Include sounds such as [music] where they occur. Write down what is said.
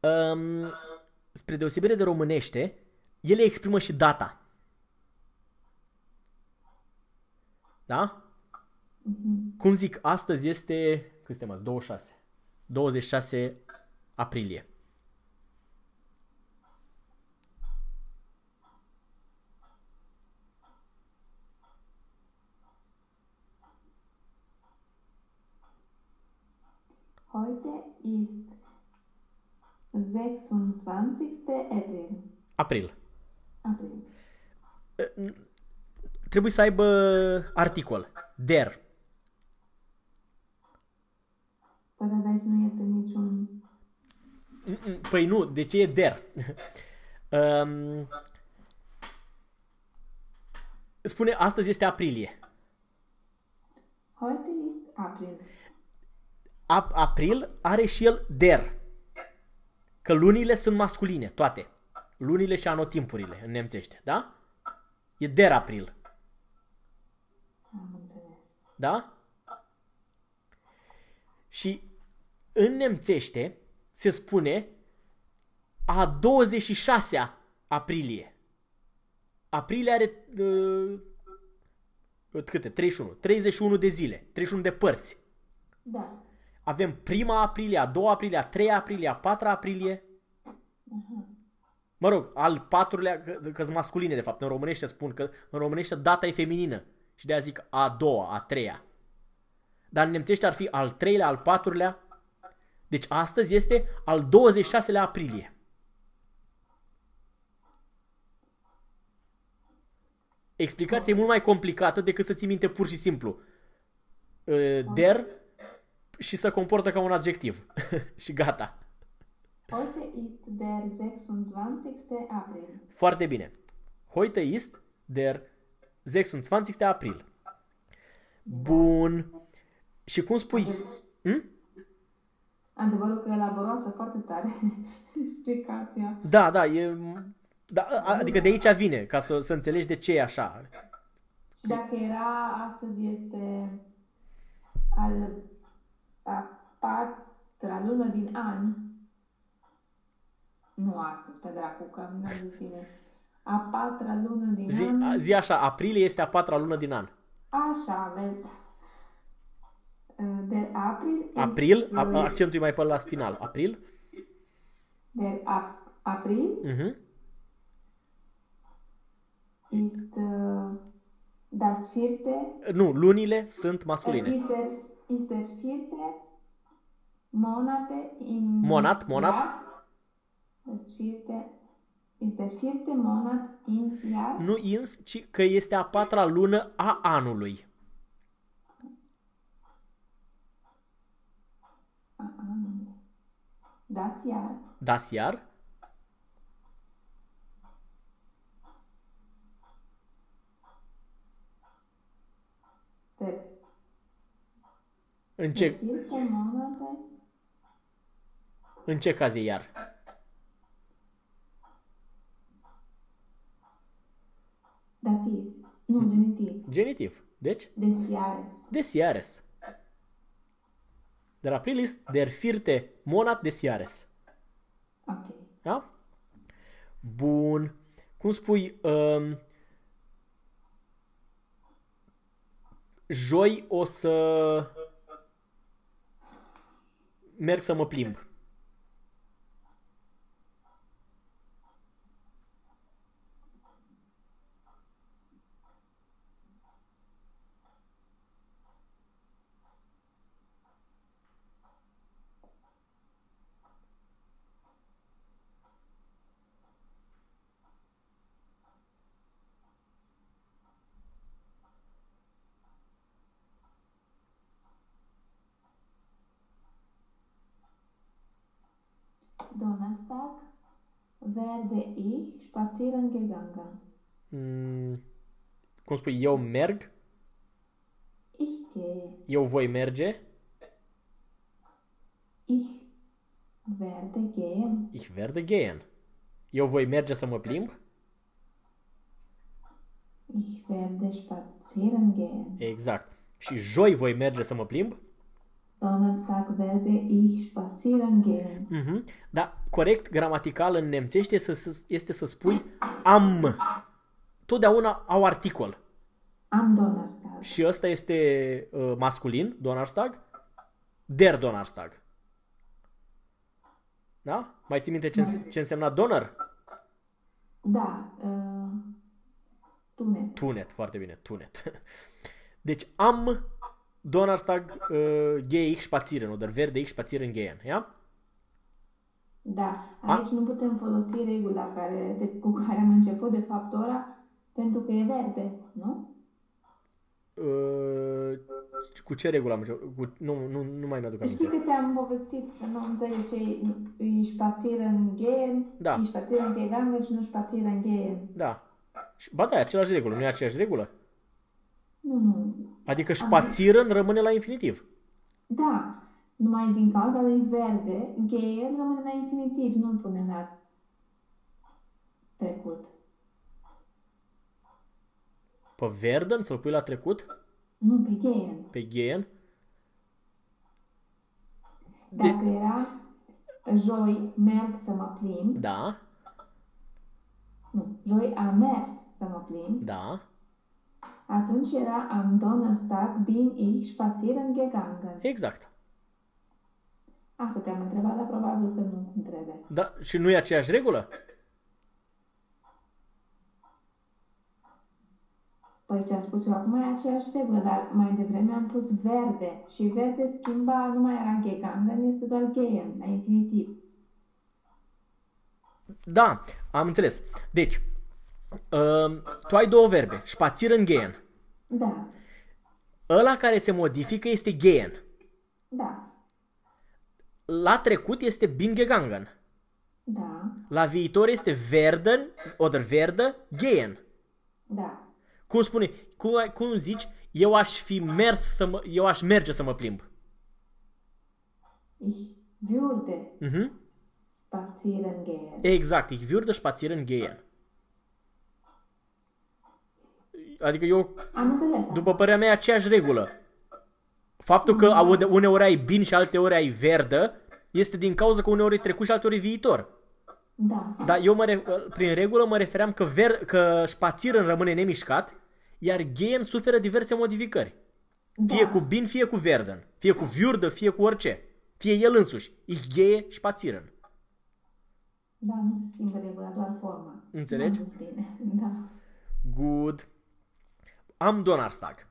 Um, spre deosebire de românește, ele exprimă și data. Da? Cum zic, astăzi este, cât suntem azi? 26. 26 aprilie. Heute ist 26. April. April. April. Trebuie să aibă articol. Der. Păi dar de aici nu este niciun... Mm-mm, Păi nu, de ce e der? um, [laughs] spune, astăzi este aprilie. Heute ist April. Ap- april are și el der. Că lunile sunt masculine, toate. Lunile și anotimpurile în nemțește, da? E der april, Am înțeles. da? Și în nemțește se spune a 26-a aprilie. Aprilie are uh, câte? 31. 31 de zile, 31 de părți. Da. Avem prima aprilie, a doua aprilie, a treia aprilie, a patra aprilie. Mă rog, al patrulea, că, că sunt masculine de fapt, în românește spun că în românește data e feminină și de aia zic a doua, a treia. Dar în nemțește ar fi al treilea, al patrulea. Deci astăzi este al 26-lea aprilie. Explicația e mult mai complicată decât să ții minte pur și simplu. Uh, Der și să comportă ca un adjectiv. [laughs] și gata. Heute ist der 26. April. Foarte bine. Heute ist der 26. April. Bun. Și cum spui? Hm? Adevărul că e laborioasă foarte tare [laughs] explicația. Da, da, e... Da, a- adică de aici vine, ca să, să înțelegi de ce e așa. Și dacă era, astăzi este al a patra lună din an, nu astăzi, pe dracu, că nu am zis bine, a patra lună din Zi, an, a- zi așa, aprilie este a patra lună din an. așa, vezi, de april, ist, April, a- uh, accentul e mai pe la final. April? der ap- april Mhm. ist uh, das vierte Nu, lunile sunt masculine. Ist der, ist der vierte Monate in Monat, Monat. Jahr. Das vierte ist der vierte Monat ins Jahr. Nu ins, ci că este a patra lună a anului. Das Jahr. Das Jahr? Der, În der ce, vierte Monate. în ce caz e iar? Dativ. Nu, genitiv. Genitiv. Deci, Des Jahres. des Jahres. Der April ist der vierte Monat des Jahres. Ok. Da? Bun. Cum spui? Um, joi o să merg să mă plimb. Donnerstag werde ich spazieren gegangen. Mm, cum spui? Eu merg, Ich gehe. eu voi merge, Ich werde gehen. ich werde gehen. Eu voi merge să mă plimb? Ich werde spazieren gehen. Exact. Și joi voi merge să mă plimb? Donnerstag werde ich spazieren gehen. Mhm. Da, corect, gramatical în nemțește este să, este să spui am. Totdeauna au articol. Am Donnerstag. Și ăsta este uh, masculin, Donnerstag. Der Donnerstag. Da? Mai ții minte ce, înse- ce însemna Donner? Da. Uh, tunet. Tunet, foarte bine, tunet. [laughs] Deci am Donnerstag uh, gehe ich spazieren oder werde ich spazieren gehen, ja? Da. Aici nu putem folosi regula care, de, cu care am început, de fapt, ora, pentru că e verde, nu? Uh, cu ce regulă am început? Cu, nu, nu, nu mai mi-aduc Știi aminte. că ți-am povestit că nu înțelegi ce e spazieren gehen, Da. e spazieren gegangen și nu spazieren gehen. Da. Și- Ba da, e aceeași regulă, nu e aceeași regulă? Nu, nu. Adică spațieren rămâne la infinitiv. Da. Numai din cauza lui verde, gehen rămâne la infinitiv, nu-l punem la trecut. Pe Verden să-l pui la trecut? Nu, pe gehen. Pe Gehen? Dacă era joi merg să mă plimb, Da, nu, joi am mers să mă plimb, da. Atunci era am Donnerstag bin ich spazieren gegangen. Exact. Asta te-am întrebat, dar probabil că nu cum trebuie. Da, și nu e aceeași regulă? Păi ce am spus eu acum e aceeași regulă, dar mai devreme am pus verde și verde schimba, nu mai era gegangen, este doar gehen, la infinitiv. Da, am înțeles. Deci, uh, tu ai două verbe, spazieren gehen. Da, Ăla care se modifică este gehen. da, La trecut este bin gegangen. da, La viitor este werden, oder werde, gehen. da. Cum spune, cum, ai- cum zici, eu aș fi mers să mă, eu aș merge să mă plimb. Ich würde Mhm. spazieren gehen. Exact, ich würde spazieren gehen. Adică eu, Am înțeles. după părerea mea, e aceeași regulă. Faptul că aude, uneori ai bin și alteori ai verdă, este din cauza că uneori e trecut și alteori e viitor. Da, Dar eu mă re- prin regulă mă refeream că, ver, că spațieren rămâne nemișcat, iar gehen suferă diverse modificări. Fie da, cu bin, fie cu verden, fie cu viurdă, fie cu orice. Fie el însuși. Ich gehe spazieren. da, nu se schimbă regula, doar forma. Înțelegi? N-am zis bine, [laughs] da. Good. Am Donnerstag.